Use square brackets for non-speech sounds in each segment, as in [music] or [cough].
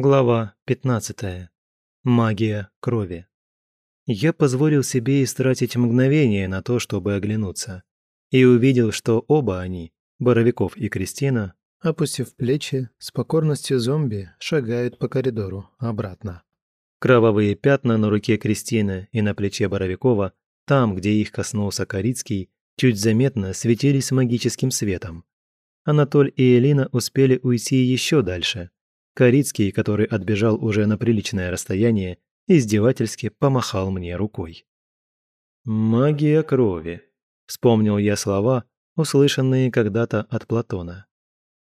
Глава 15. Магия крови. Я позволил себе истратить мгновение на то, чтобы оглянуться, и увидел, что оба они, Боровиков и Кристина, опустив плечи, с покорностью зомби шагают по коридору обратно. Кровавые пятна на руке Кристины и на плече Боровикова, там, где их коснулся Корицкий, чуть заметно светились магическим светом. Анатоль и Элина успели уйти еще дальше – Корицкий, который отбежал уже на приличное расстояние, издевательски помахал мне рукой. «Магия крови», — вспомнил я слова, услышанные когда-то от Платона.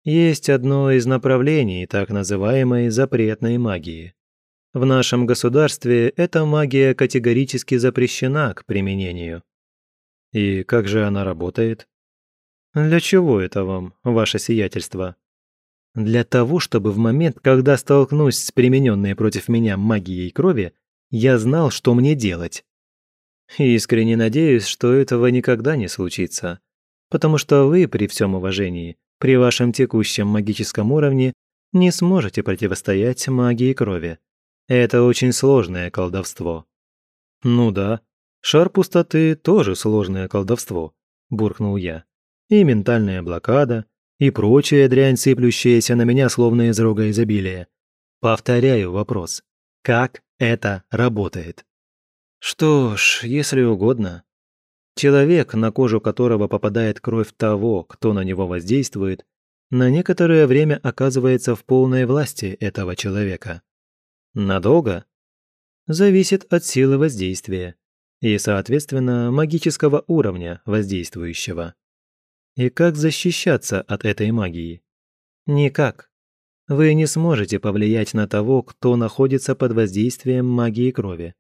«Есть одно из направлений так называемой запретной магии. В нашем государстве эта магия категорически запрещена к применению». «И как же она работает?» «Для чего это вам, ваше сиятельство?» Для того, чтобы в момент, когда столкнусь с примененной против меня магией крови, я знал, что мне делать. Искренне надеюсь, что этого никогда не случится. Потому что вы, при всем уважении, при вашем текущем магическом уровне, не сможете противостоять магии крови. Это очень сложное колдовство. Ну да, шар пустоты тоже сложное колдовство, буркнул я. И ментальная блокада, и прочая дрянь, сыплющаяся на меня словно из рога изобилия. Повторяю вопрос. Как это работает? Что ж, если угодно. Человек, на кожу которого попадает кровь того, кто на него воздействует, на некоторое время оказывается в полной власти этого человека. Надолго? Зависит от силы воздействия и, соответственно, магического уровня воздействующего. И как защищаться от этой магии? Никак. Вы не сможете повлиять на того, кто находится под воздействием магии крови.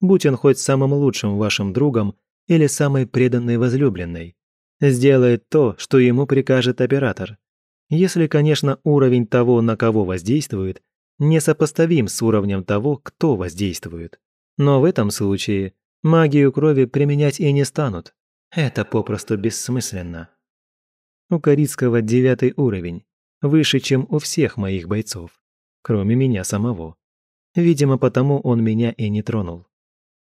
Будь он хоть самым лучшим вашим другом или самой преданной возлюбленной. Сделает то, что ему прикажет оператор. Если, конечно, уровень того, на кого воздействует, несопоставим с уровнем того, кто воздействует. Но в этом случае магию крови применять и не станут. Это попросту бессмысленно. У Корицкого девятый уровень, выше, чем у всех моих бойцов, кроме меня самого. Видимо, потому он меня и не тронул.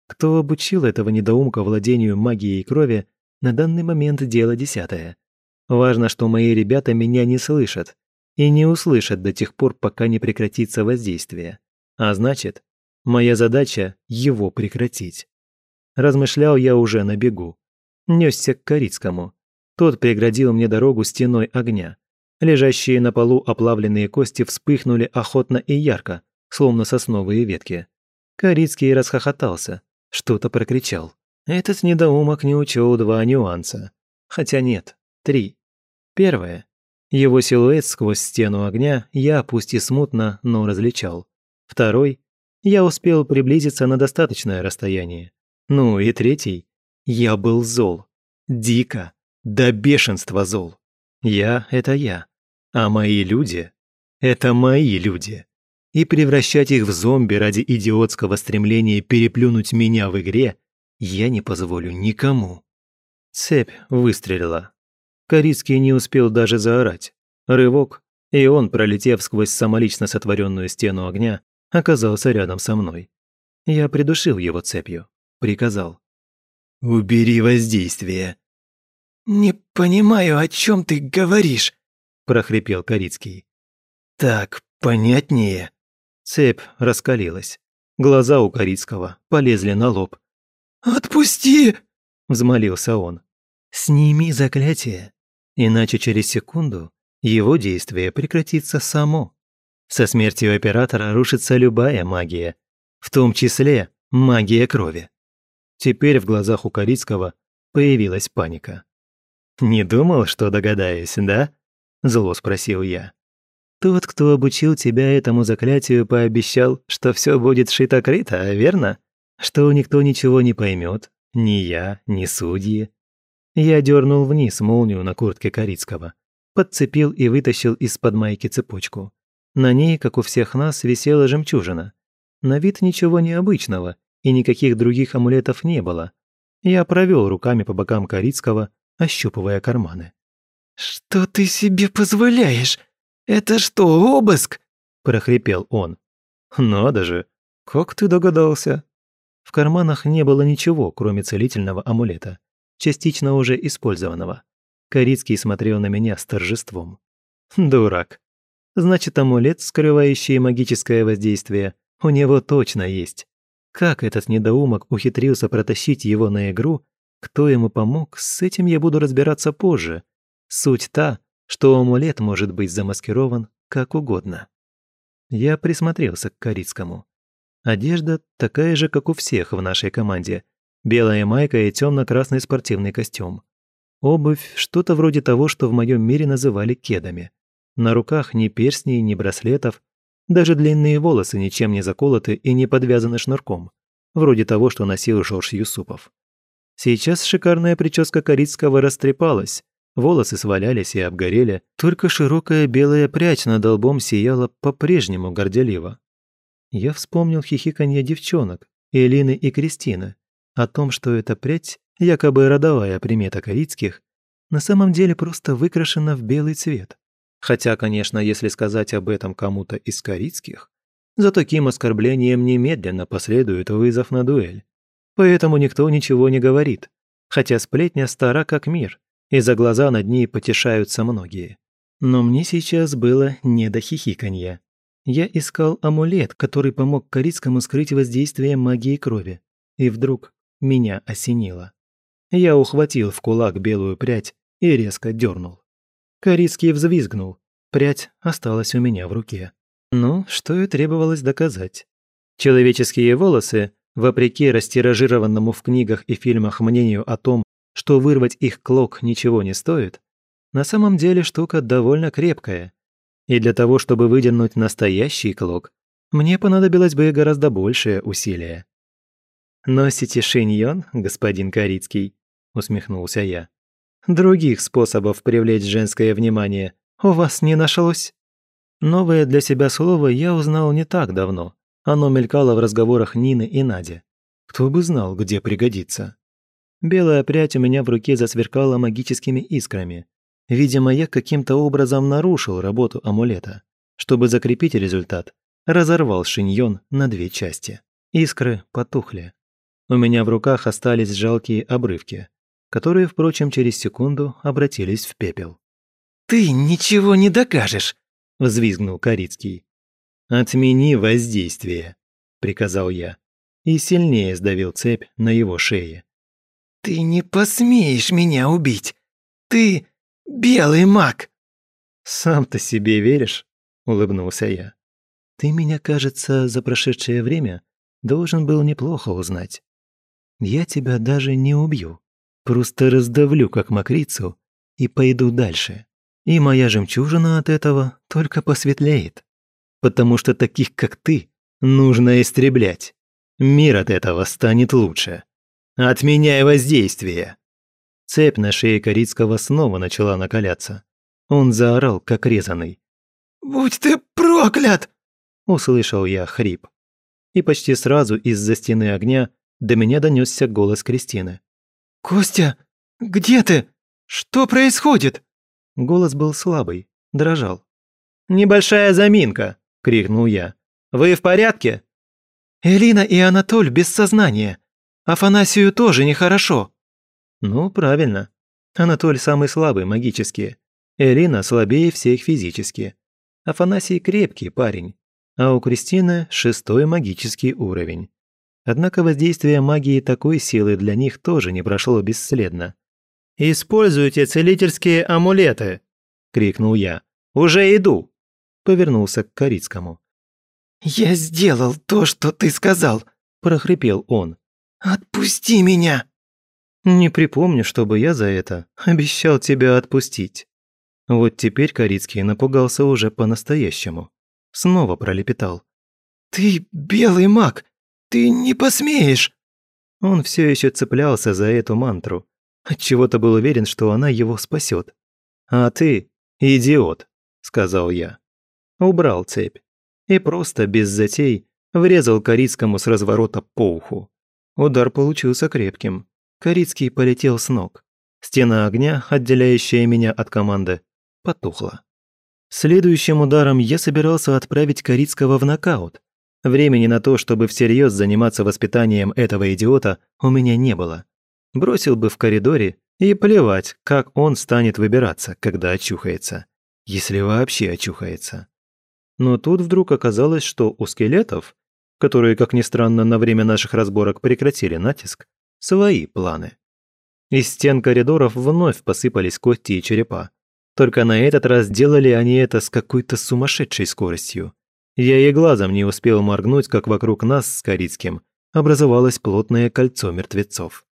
Кто обучил этого недоумка владению магией крови, на данный момент дело десятое. Важно, что мои ребята меня не слышат и не услышат до тех пор, пока не прекратится воздействие. А значит, моя задача – его прекратить. Размышлял я уже на бегу. Несся к Корицкому. Тот преградил мне дорогу стеной огня. Лежащие на полу оплавленные кости вспыхнули охотно и ярко, словно сосновые ветки. Корицкий расхохотался, что-то прокричал. Этот недоумок не учел два нюанса. Хотя нет, три. Первое. Его силуэт сквозь стену огня я, пусть и смутно, но различал. Второй. Я успел приблизиться на достаточное расстояние. Ну и третий. Я был зол. Дико. До бешенства зол. Я – это я. А мои люди – это мои люди. И превращать их в зомби ради идиотского стремления переплюнуть меня в игре я не позволю никому. Цепь выстрелила. Корицкий не успел даже заорать. Рывок, и он, пролетев сквозь самолично сотворенную стену огня, оказался рядом со мной. Я придушил его цепью, приказал. «Убери воздействие!» «Не понимаю, о чем ты говоришь», – прохрипел Корицкий. «Так, понятнее». Цепь раскалилась. Глаза у Корицкого полезли на лоб. «Отпусти!» – взмолился он. «Сними заклятие, иначе через секунду его действие прекратится само. Со смертью оператора рушится любая магия, в том числе магия крови». Теперь в глазах у Корицкого появилась паника. «Не думал, что догадаюсь, да?» – зло спросил я. «Тот, кто обучил тебя этому заклятию, пообещал, что все будет шито-крыто, верно? Что никто ничего не поймет, ни я, ни судьи». Я дернул вниз молнию на куртке Корицкого, подцепил и вытащил из-под майки цепочку. На ней, как у всех нас, висела жемчужина. На вид ничего необычного, и никаких других амулетов не было. Я провел руками по бокам Корицкого, ощупывая карманы. «Что ты себе позволяешь? Это что, обыск?» – прохрипел он. «Надо же! Как ты догадался?» В карманах не было ничего, кроме целительного амулета, частично уже использованного. Корицкий смотрел на меня с торжеством. «Дурак. Значит, амулет, скрывающий магическое воздействие, у него точно есть. Как этот недоумок ухитрился протащить его на игру, кто ему помог, с этим я буду разбираться позже. Суть та, что амулет может быть замаскирован как угодно. Я присмотрелся к Корицкому. Одежда такая же, как у всех в нашей команде. Белая майка и темно-красный спортивный костюм. Обувь – что-то вроде того, что в моем мире называли кедами. На руках ни перстней, ни браслетов. Даже длинные волосы ничем не заколоты и не подвязаны шнурком. Вроде того, что носил Жорж Юсупов. Сейчас шикарная прическа Корицкого растрепалась, волосы свалялись и обгорели, только широкая белая прядь над лбом сияла по-прежнему горделиво. Я вспомнил хихиканье девчонок, Элины и Кристины, о том, что эта прядь, якобы родовая примета Корицких, на самом деле просто выкрашена в белый цвет. Хотя, конечно, если сказать об этом кому-то из Корицких, за таким оскорблением немедленно последует вызов на дуэль. Поэтому никто ничего не говорит, хотя сплетня стара как мир, и за глаза над ней потешаются многие. Но мне сейчас было не до хихиканья. Я искал амулет, который помог Корицкому скрыть воздействие магии крови. И вдруг меня осенило. Я ухватил в кулак белую прядь и резко дернул. Корицкий взвизгнул. Прядь осталась у меня в руке. Ну, что и требовалось доказать. Человеческие волосы Вопреки растиражированному в книгах и фильмах мнению о том, что вырвать их клок ничего не стоит, на самом деле штука довольно крепкая. И для того, чтобы выдернуть настоящий клок, мне понадобилось бы гораздо большее усилие. «Носите шиньон, господин Корицкий?» – усмехнулся я. «Других способов привлечь женское внимание у вас не нашлось?» Новое для себя слово я узнал не так давно, оно мелькало в разговорах Нины и Нади. Кто бы знал, где пригодится. Белая прядь у меня в руке засверкала магическими искрами. Видимо, я каким-то образом нарушил работу амулета. Чтобы закрепить результат, разорвал шиньон на две части. Искры потухли. У меня в руках остались жалкие обрывки, которые, впрочем, через секунду обратились в пепел. «Ты ничего не докажешь!» – взвизгнул Корицкий. «Отмени воздействие», – приказал я, и сильнее сдавил цепь на его шее. «Ты не посмеешь меня убить! Ты белый маг!» «Сам-то себе веришь?» – улыбнулся я. «Ты меня, кажется, за прошедшее время должен был неплохо узнать. Я тебя даже не убью, просто раздавлю как мокрицу и пойду дальше. И моя жемчужина от этого только посветлеет» потому что таких, как ты, нужно истреблять. Мир от этого станет лучше. Отменяй воздействие!» Цепь на шее Корицкого снова начала накаляться. Он заорал, как резанный. «Будь ты проклят!» Услышал я хрип. И почти сразу из-за стены огня до меня донесся голос Кристины. «Костя, где ты? Что происходит?» Голос был слабый, дрожал. «Небольшая заминка», – крикнул я. «Вы в порядке?» «Элина и Анатоль без сознания. Афанасию тоже нехорошо». «Ну, правильно. Анатоль самый слабый магически. Элина слабее всех физически. Афанасий крепкий парень, а у Кристины шестой магический уровень. Однако воздействие магии такой силы для них тоже не прошло бесследно. «Используйте целительские амулеты!» – крикнул я. «Уже иду!» Повернулся к Корицкому. «Я сделал то, что ты сказал», – прохрипел он. «Отпусти меня!» «Не припомню, чтобы я за это обещал тебя отпустить». Вот теперь Корицкий напугался уже по-настоящему. Снова пролепетал. «Ты белый маг! Ты не посмеешь!» Он все еще цеплялся за эту мантру. Отчего-то был уверен, что она его спасет. «А ты идиот», – сказал я убрал цепь и просто, без затей, врезал Корицкому с разворота по уху. Удар получился крепким. Корицкий полетел с ног. Стена огня, отделяющая меня от команды, потухла. Следующим ударом я собирался отправить Корицкого в нокаут. Времени на то, чтобы всерьез заниматься воспитанием этого идиота, у меня не было. Бросил бы в коридоре и плевать, как он станет выбираться, когда очухается. Если вообще очухается. Но тут вдруг оказалось, что у скелетов, которые, как ни странно, на время наших разборок прекратили натиск, свои планы. Из стен коридоров вновь посыпались кости и черепа. Только на этот раз делали они это с какой-то сумасшедшей скоростью. Я и глазом не успел моргнуть, как вокруг нас с Корицким образовалось плотное кольцо мертвецов.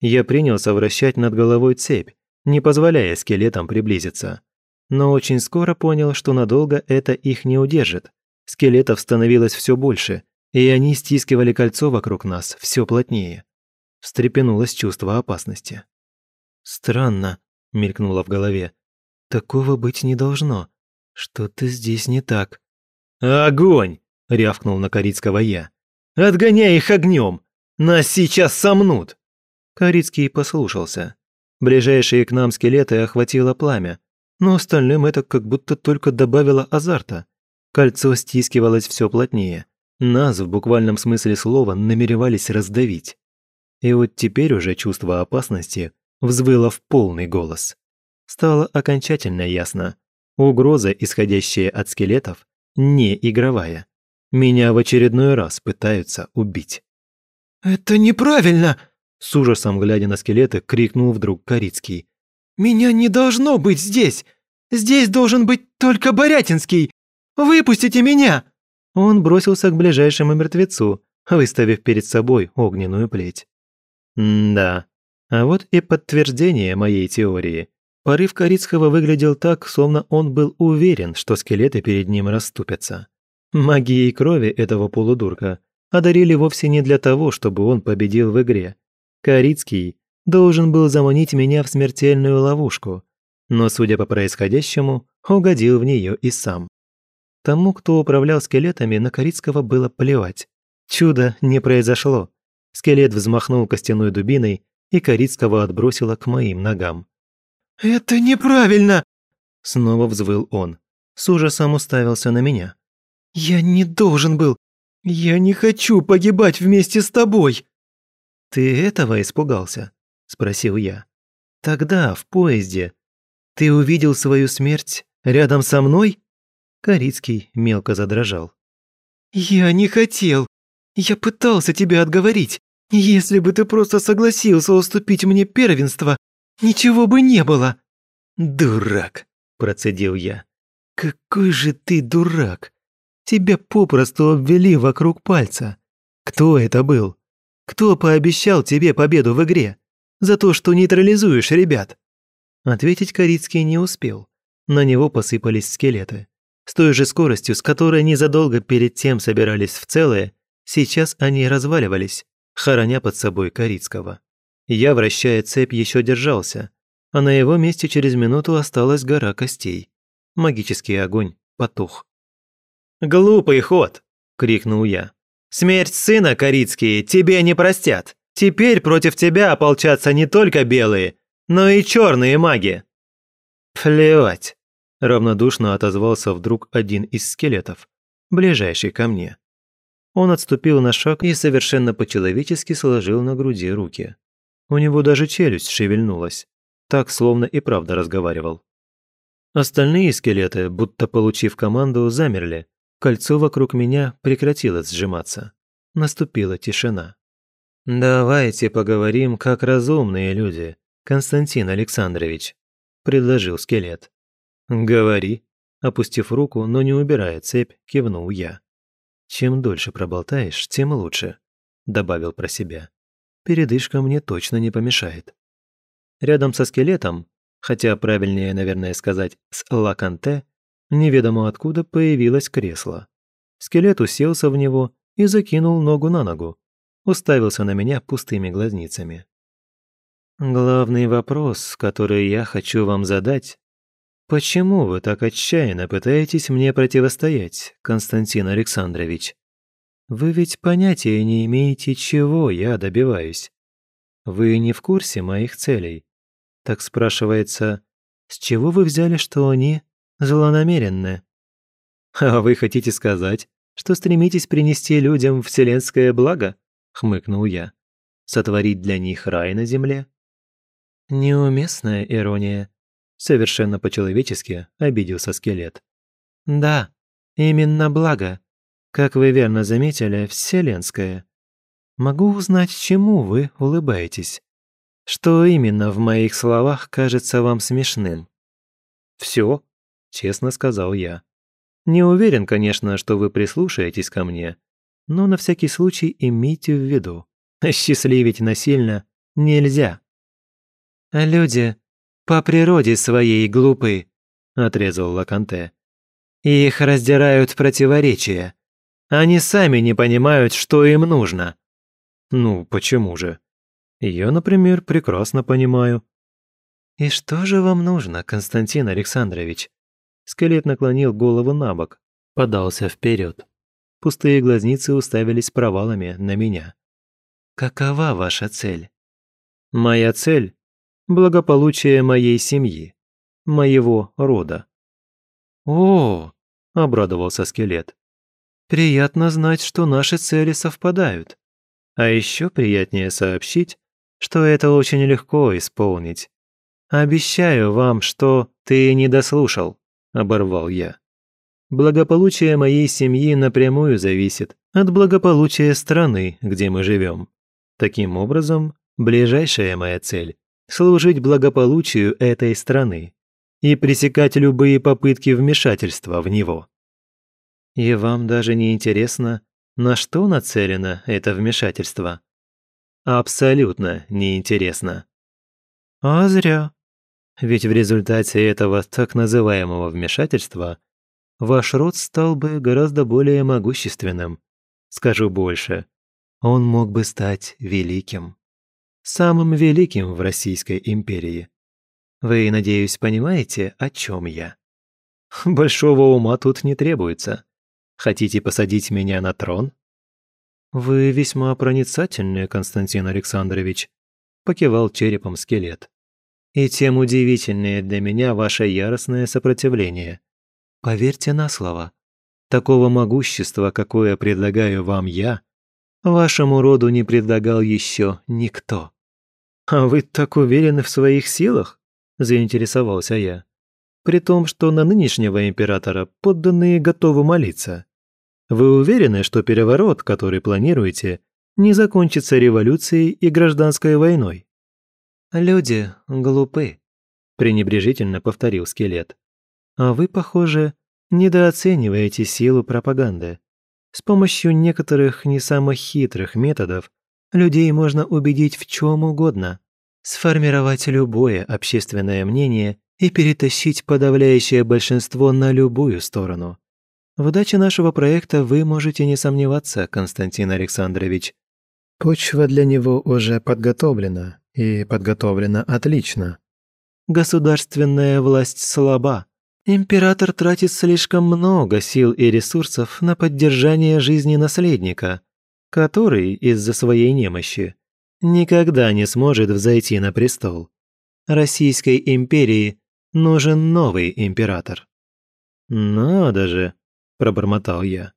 Я принялся вращать над головой цепь, не позволяя скелетам приблизиться. Но очень скоро понял, что надолго это их не удержит. Скелетов становилось все больше, и они стискивали кольцо вокруг нас все плотнее встрепенулось чувство опасности. «Странно», — мелькнуло в голове. «Такого быть не должно. Что-то здесь не так». «Огонь!» — рявкнул на Корицкого я. «Отгоняй их огнем! Нас сейчас сомнут!» Корицкий послушался. Ближайшие к нам скелеты охватило пламя, но остальным это как будто только добавило азарта. Кольцо стискивалось все плотнее. Нас, в буквальном смысле слова, намеревались раздавить. И вот теперь уже чувство опасности взвыло в полный голос. Стало окончательно ясно. Угроза, исходящая от скелетов, не игровая. Меня в очередной раз пытаются убить. «Это неправильно!» С ужасом глядя на скелеты, крикнул вдруг Корицкий. «Меня не должно быть здесь! Здесь должен быть только Борятинский! Выпустите меня!» Он бросился к ближайшему мертвецу, выставив перед собой огненную плеть. М-да. А вот и подтверждение моей теории. Порыв Корицкого выглядел так, словно он был уверен, что скелеты перед ним расступятся. Магией крови этого полудурка одарили вовсе не для того, чтобы он победил в игре. Корицкий должен был заманить меня в смертельную ловушку, но, судя по происходящему, угодил в нее и сам. Тому, кто управлял скелетами, на Корицкого было плевать. Чудо не произошло. Скелет взмахнул костяной дубиной, и Корицкого отбросило к моим ногам. «Это неправильно!» Снова взвыл он. С ужасом уставился на меня. «Я не должен был! Я не хочу погибать вместе с тобой!» «Ты этого испугался?» – спросил я. «Тогда, в поезде, ты увидел свою смерть рядом со мной?» Корицкий мелко задрожал. «Я не хотел. Я пытался тебя отговорить. Если бы ты просто согласился уступить мне первенство, ничего бы не было». «Дурак», – процедил я. «Какой же ты дурак! Тебя попросту обвели вокруг пальца. Кто это был? Кто пообещал тебе победу в игре? За то, что нейтрализуешь ребят?» Ответить Корицкий не успел. На него посыпались скелеты. С той же скоростью, с которой незадолго перед тем собирались в целое, сейчас они разваливались, хороня под собой Корицкого. Я, вращая цепь, еще держался, а на его месте через минуту осталась гора костей. Магический огонь потух. «Глупый ход!» – крикнул я. «Смерть сына, Корицкие, тебе не простят. Теперь против тебя ополчатся не только белые, но и черные маги». «Плевать!» – равнодушно отозвался вдруг один из скелетов, ближайший ко мне. Он отступил на шаг и совершенно по-человечески сложил на груди руки. У него даже челюсть шевельнулась. Так, словно и правда разговаривал. Остальные скелеты, будто получив команду, замерли. Кольцо вокруг меня прекратило сжиматься. Наступила тишина. «Давайте поговорим, как разумные люди, Константин Александрович», – предложил скелет. «Говори», – опустив руку, но не убирая цепь, кивнул я. «Чем дольше проболтаешь, тем лучше», – добавил про себя. «Передышка мне точно не помешает». Рядом со скелетом, хотя правильнее, наверное, сказать с лаканте, неведомо откуда появилось кресло. Скелет уселся в него и закинул ногу на ногу, уставился на меня пустыми глазницами. «Главный вопрос, который я хочу вам задать, «Почему вы так отчаянно пытаетесь мне противостоять, Константин Александрович? Вы ведь понятия не имеете, чего я добиваюсь. Вы не в курсе моих целей. Так спрашивается, с чего вы взяли, что они злонамеренны». «А вы хотите сказать, что стремитесь принести людям вселенское благо?» — хмыкнул я. «Сотворить для них рай на земле?» «Неуместная ирония», — совершенно по-человечески обиделся скелет. «Да, именно благо. Как вы верно заметили, вселенское. Могу узнать, чему вы улыбаетесь? Что именно в моих словах кажется вам смешным?» «Все», — честно сказал я. «Не уверен, конечно, что вы прислушаетесь ко мне, но на всякий случай имейте в виду, [laughs] счастливить насильно нельзя». «Люди по природе своей глупы», — отрезал Лаканте. «Их раздирают противоречия. Они сами не понимают, что им нужно». «Ну, почему же? Я, например, прекрасно понимаю». «И что же вам нужно, Константин Александрович?» Скелет наклонил голову на бок, подался вперед. Пустые глазницы уставились провалами на меня. «Какова ваша цель?» «Моя цель благополучие моей семьи, моего рода. «О!» – обрадовался скелет. «Приятно знать, что наши цели совпадают. А еще приятнее сообщить, что это очень легко исполнить. Обещаю вам, что ты не дослушал», – оборвал я. «Благополучие моей семьи напрямую зависит от благополучия страны, где мы живем. Таким образом, ближайшая моя цель служить благополучию этой страны и пресекать любые попытки вмешательства в него. И вам даже не интересно, на что нацелено это вмешательство? Абсолютно неинтересно. А зря. Ведь в результате этого так называемого вмешательства ваш род стал бы гораздо более могущественным. Скажу больше, он мог бы стать великим самым великим в Российской империи. Вы, надеюсь, понимаете, о чем я? [laughs] Большого ума тут не требуется. Хотите посадить меня на трон? Вы весьма проницательны, Константин Александрович, покивал черепом скелет. И тем удивительнее для меня ваше яростное сопротивление. Поверьте на слово, такого могущества, какое предлагаю вам я, вашему роду не предлагал еще никто. «А вы так уверены в своих силах?» – заинтересовался я. «При том, что на нынешнего императора подданные готовы молиться. Вы уверены, что переворот, который планируете, не закончится революцией и гражданской войной?» «Люди глупы», – пренебрежительно повторил скелет. «А вы, похоже, недооцениваете силу пропаганды. С помощью некоторых не самых хитрых методов Людей можно убедить в чем угодно, сформировать любое общественное мнение и перетащить подавляющее большинство на любую сторону. В удаче нашего проекта вы можете не сомневаться, Константин Александрович. Почва для него уже подготовлена, и подготовлена отлично. Государственная власть слаба. Император тратит слишком много сил и ресурсов на поддержание жизни наследника который из-за своей немощи никогда не сможет взойти на престол. Российской империи нужен новый император. «Надо же!» – пробормотал я.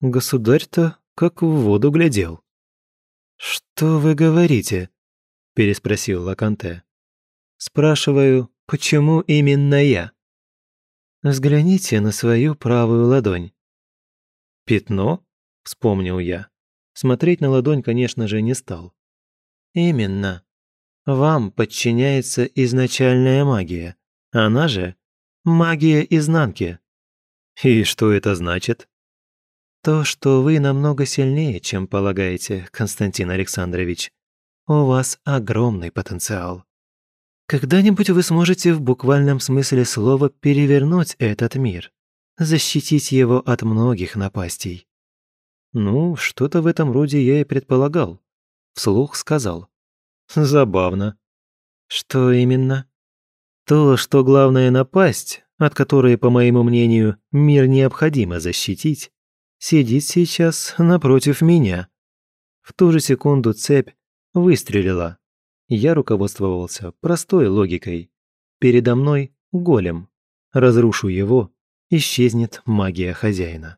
«Государь-то как в воду глядел». «Что вы говорите?» – переспросил Лаканте. «Спрашиваю, почему именно я?» «Взгляните на свою правую ладонь». «Пятно?» – вспомнил я. Смотреть на ладонь, конечно же, не стал. «Именно. Вам подчиняется изначальная магия. Она же магия изнанки». «И что это значит?» «То, что вы намного сильнее, чем полагаете, Константин Александрович. У вас огромный потенциал. Когда-нибудь вы сможете в буквальном смысле слова перевернуть этот мир, защитить его от многих напастей. Ну, что-то в этом роде я и предполагал. Вслух сказал. Забавно. Что именно? То, что главная напасть, от которой, по моему мнению, мир необходимо защитить, сидит сейчас напротив меня. В ту же секунду цепь выстрелила. Я руководствовался простой логикой. Передо мной голем. Разрушу его, исчезнет магия хозяина.